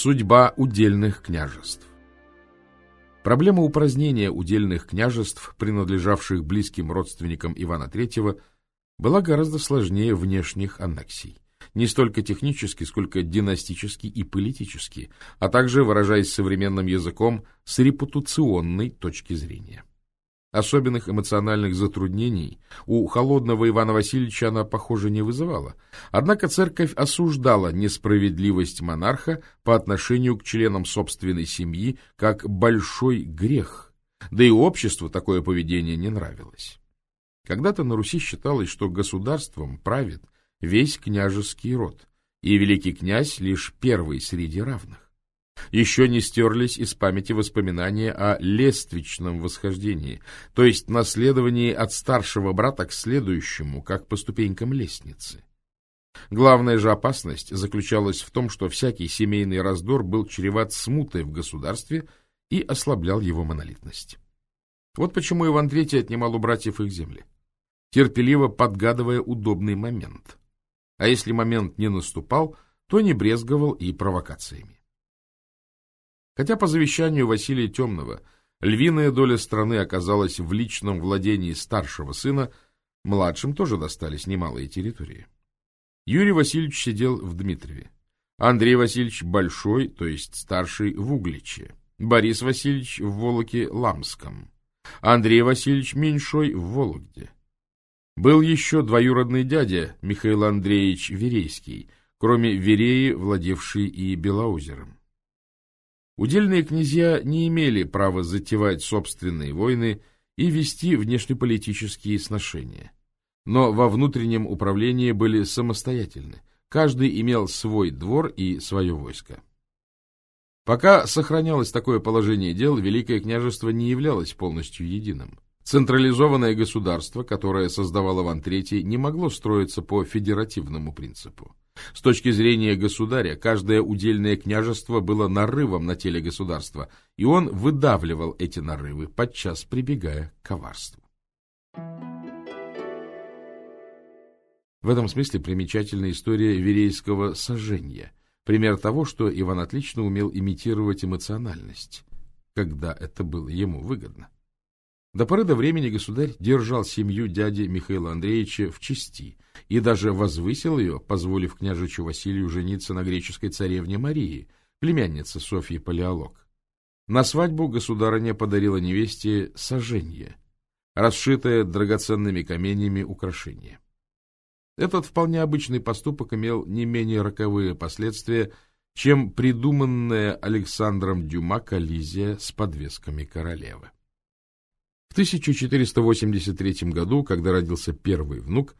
Судьба удельных княжеств Проблема упразднения удельных княжеств, принадлежавших близким родственникам Ивана III, была гораздо сложнее внешних аннексий. Не столько технически, сколько династически и политически, а также, выражаясь современным языком, с репутационной точки зрения. Особенных эмоциональных затруднений у холодного Ивана Васильевича она, похоже, не вызывала. Однако церковь осуждала несправедливость монарха по отношению к членам собственной семьи как большой грех, да и обществу такое поведение не нравилось. Когда-то на Руси считалось, что государством правит весь княжеский род, и великий князь лишь первый среди равных. Еще не стерлись из памяти воспоминания о лествичном восхождении, то есть наследовании от старшего брата к следующему, как по ступенькам лестницы. Главная же опасность заключалась в том, что всякий семейный раздор был чреват смутой в государстве и ослаблял его монолитность. Вот почему Иван III отнимал у братьев их земли, терпеливо подгадывая удобный момент. А если момент не наступал, то не брезговал и провокациями. Хотя по завещанию Василия Темного львиная доля страны оказалась в личном владении старшего сына, младшим тоже достались немалые территории. Юрий Васильевич сидел в Дмитрове, Андрей Васильевич Большой, то есть старший, в Угличе, Борис Васильевич в Волоке-Ламском, Андрей Васильевич Меньшой в Вологде. Был еще двоюродный дядя Михаил Андреевич Верейский, кроме Вереи, владевший и Белоозером. Удельные князья не имели права затевать собственные войны и вести внешнеполитические сношения. Но во внутреннем управлении были самостоятельны. Каждый имел свой двор и свое войско. Пока сохранялось такое положение дел, Великое княжество не являлось полностью единым. Централизованное государство, которое создавал Иван III, не могло строиться по федеративному принципу. С точки зрения государя, каждое удельное княжество было нарывом на теле государства, и он выдавливал эти нарывы, подчас прибегая к коварству. В этом смысле примечательна история Верейского сожжения, пример того, что Иван отлично умел имитировать эмоциональность, когда это было ему выгодно. До поры до времени государь держал семью дяди Михаила Андреевича в чести и даже возвысил ее, позволив княжичу Василию жениться на греческой царевне Марии, племяннице Софьи Палеолог. На свадьбу государыня подарила невесте сожжение, расшитое драгоценными каменьями украшение. Этот вполне обычный поступок имел не менее роковые последствия, чем придуманная Александром Дюма коллизия с подвесками королевы. В 1483 году, когда родился первый внук,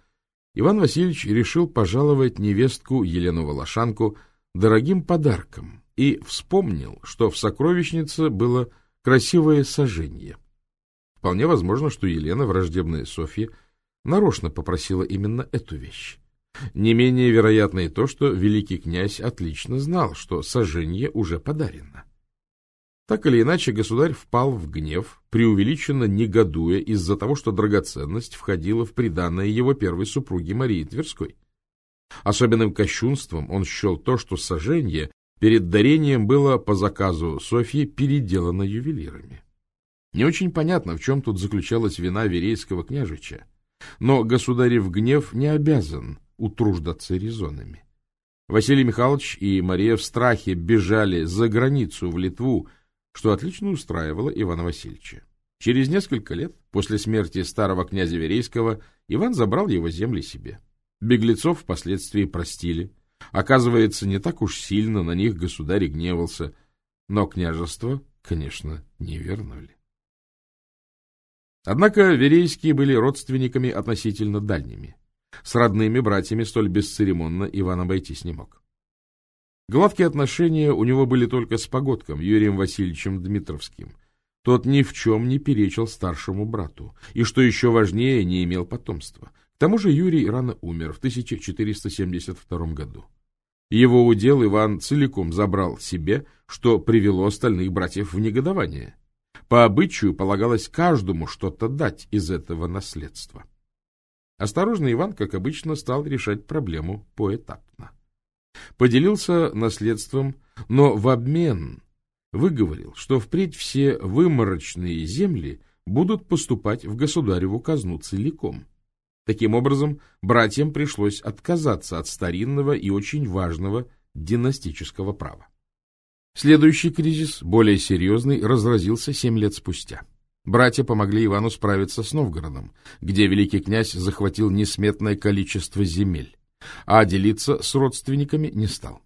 Иван Васильевич решил пожаловать невестку Елену Волошанку дорогим подарком и вспомнил, что в сокровищнице было красивое сожжение. Вполне возможно, что Елена, враждебная Софье, нарочно попросила именно эту вещь. Не менее вероятно и то, что великий князь отлично знал, что сожжение уже подарено. Так или иначе, государь впал в гнев, преувеличенно негодуя из-за того, что драгоценность входила в приданное его первой супруге Марии Тверской. Особенным кощунством он счел то, что сожжение перед дарением было по заказу Софьи переделано ювелирами. Не очень понятно, в чем тут заключалась вина Верейского княжича, но государев гнев не обязан утруждаться резонами. Василий Михайлович и Мария в страхе бежали за границу в Литву, что отлично устраивало Ивана Васильевича. Через несколько лет, после смерти старого князя Верейского, Иван забрал его земли себе. Беглецов впоследствии простили. Оказывается, не так уж сильно на них государь гневался, но княжество, конечно, не вернули. Однако Верейские были родственниками относительно дальними. С родными братьями столь бесцеремонно Иван обойтись не мог. Гладкие отношения у него были только с Погодком, Юрием Васильевичем Дмитровским. Тот ни в чем не перечил старшему брату, и, что еще важнее, не имел потомства. К тому же Юрий рано умер в 1472 году. Его удел Иван целиком забрал себе, что привело остальных братьев в негодование. По обычаю полагалось каждому что-то дать из этого наследства. Осторожный Иван, как обычно, стал решать проблему поэтапно. Поделился наследством, но в обмен выговорил, что впредь все выморочные земли будут поступать в государеву казну целиком. Таким образом, братьям пришлось отказаться от старинного и очень важного династического права. Следующий кризис, более серьезный, разразился семь лет спустя. Братья помогли Ивану справиться с Новгородом, где великий князь захватил несметное количество земель, а делиться с родственниками не стал.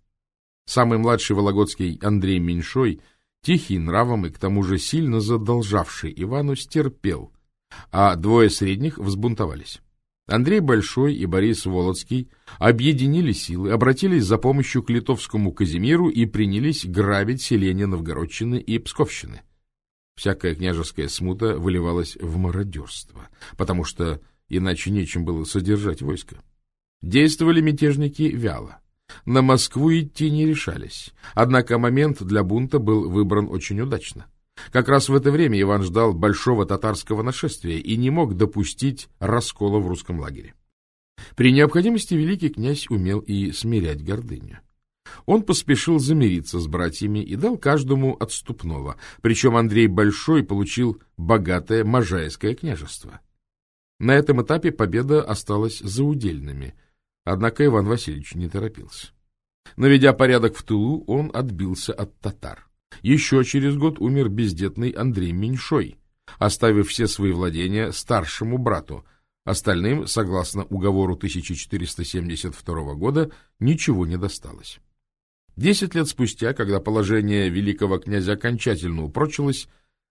Самый младший Вологодский Андрей Меньшой, тихий нравом и к тому же сильно задолжавший Ивану, стерпел, а двое средних взбунтовались. Андрей Большой и Борис Володский объединили силы, обратились за помощью к литовскому Казимиру и принялись грабить селения Новгородчины и Псковщины. Всякая княжеская смута выливалась в мародерство, потому что иначе нечем было содержать войско. Действовали мятежники вяло. На Москву идти не решались, однако момент для бунта был выбран очень удачно. Как раз в это время Иван ждал большого татарского нашествия и не мог допустить раскола в русском лагере. При необходимости великий князь умел и смирять гордыню. Он поспешил замириться с братьями и дал каждому отступного, причем Андрей Большой получил богатое Можайское княжество. На этом этапе победа осталась за удельными, однако Иван Васильевич не торопился. Наведя порядок в тылу, он отбился от татар. Еще через год умер бездетный Андрей Меньшой, оставив все свои владения старшему брату. Остальным, согласно уговору 1472 года, ничего не досталось. Десять лет спустя, когда положение великого князя окончательно упрочилось,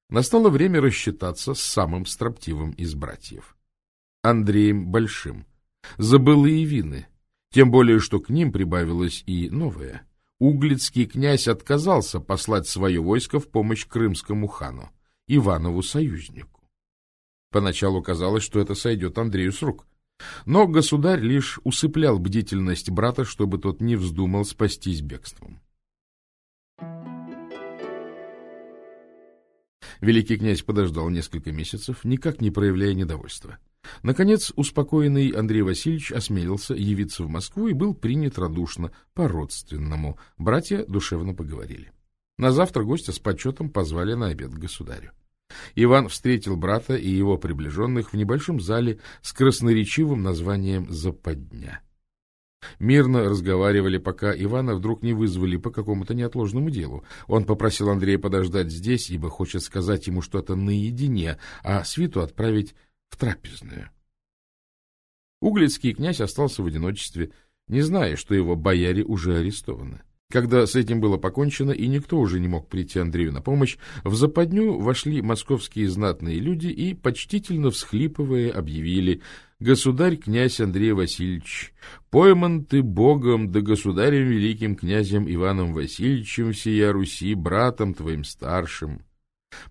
настало время рассчитаться с самым строптивым из братьев. Андреем Большим. Забылые вины, тем более, что к ним прибавилось и новое — Углицкий князь отказался послать свое войско в помощь крымскому хану, Иванову союзнику. Поначалу казалось, что это сойдет Андрею с рук. Но государь лишь усыплял бдительность брата, чтобы тот не вздумал спастись бегством. Великий князь подождал несколько месяцев, никак не проявляя недовольства. Наконец, успокоенный Андрей Васильевич осмелился явиться в Москву и был принят радушно, по-родственному. Братья душевно поговорили. На завтра гостя с почетом позвали на обед к государю. Иван встретил брата и его приближенных в небольшом зале с красноречивым названием «Западня». Мирно разговаривали, пока Ивана вдруг не вызвали по какому-то неотложному делу. Он попросил Андрея подождать здесь, ибо хочет сказать ему что-то наедине, а свиту отправить в трапезную. Углицкий князь остался в одиночестве, не зная, что его бояре уже арестованы. Когда с этим было покончено, и никто уже не мог прийти Андрею на помощь, в западню вошли московские знатные люди и, почтительно всхлипывая, объявили «Государь князь Андрей Васильевич, пойман ты Богом да государем великим князем Иваном Васильевичем всея Руси, братом твоим старшим».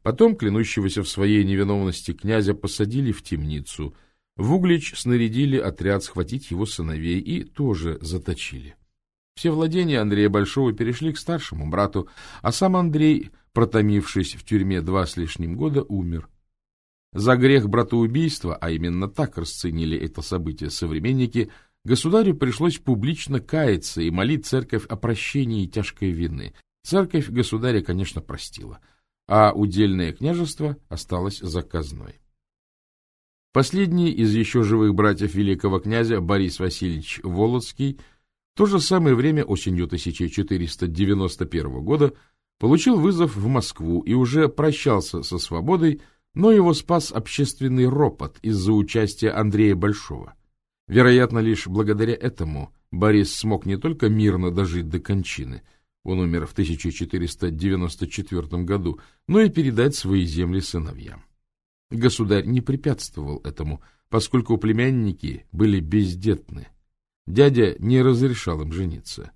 Потом клянущегося в своей невиновности князя посадили в темницу. В Углич снарядили отряд схватить его сыновей и тоже заточили. Все владения Андрея Большого перешли к старшему брату, а сам Андрей, протомившись в тюрьме два с лишним года, умер. За грех братоубийства, а именно так расценили это событие современники, государю пришлось публично каяться и молить церковь о прощении тяжкой вины. Церковь государя, конечно, простила — а удельное княжество осталось заказной. Последний из еще живых братьев великого князя Борис Васильевич Володский в то же самое время осенью 1491 года получил вызов в Москву и уже прощался со свободой, но его спас общественный ропот из-за участия Андрея Большого. Вероятно, лишь благодаря этому Борис смог не только мирно дожить до кончины – он умер в 1494 году, но и передать свои земли сыновьям. Государь не препятствовал этому, поскольку племянники были бездетны. Дядя не разрешал им жениться.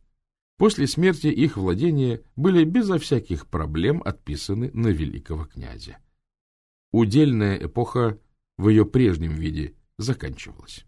После смерти их владения были безо всяких проблем отписаны на великого князя. Удельная эпоха в ее прежнем виде заканчивалась.